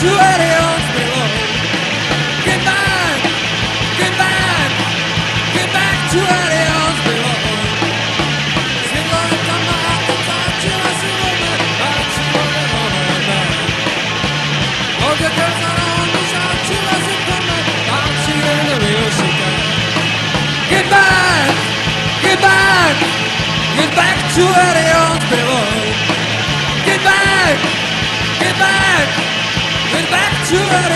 to any should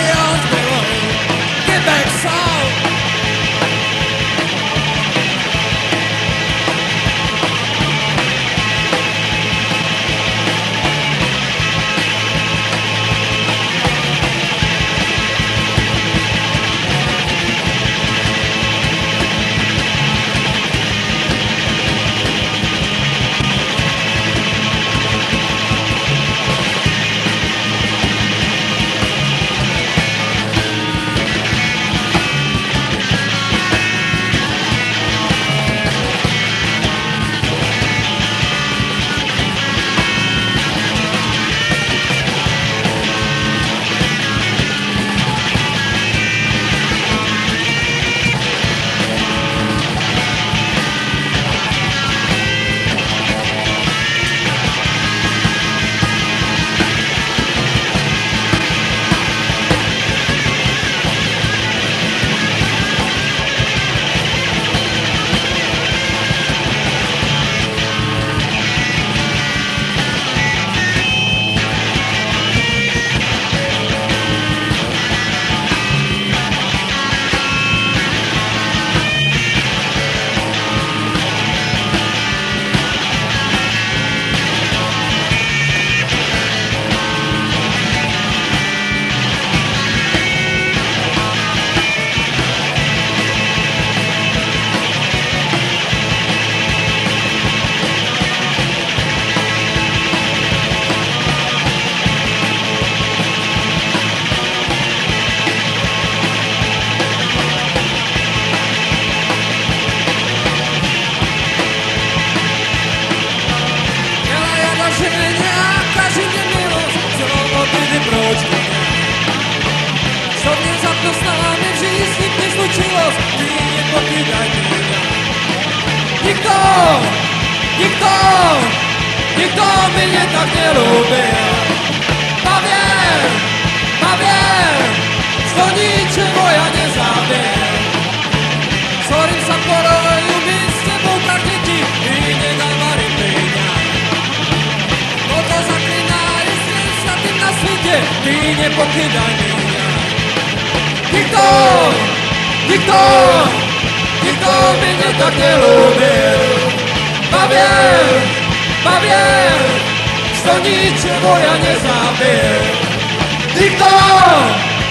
Nikto, nikto by mě tak nelubil. Pavěr, pavěr, što ničeho ja nezabil. Sorry sa poroju, my s tebou praktiky, ty nedávarí plyňa. Toto zaklinári, svět sa tým na svete, ty nepokydaj mňa. Nikto, nikto, nikto by mě tak nelubil závěr, bavěr, co ničemu ja nezávěr. Diktor!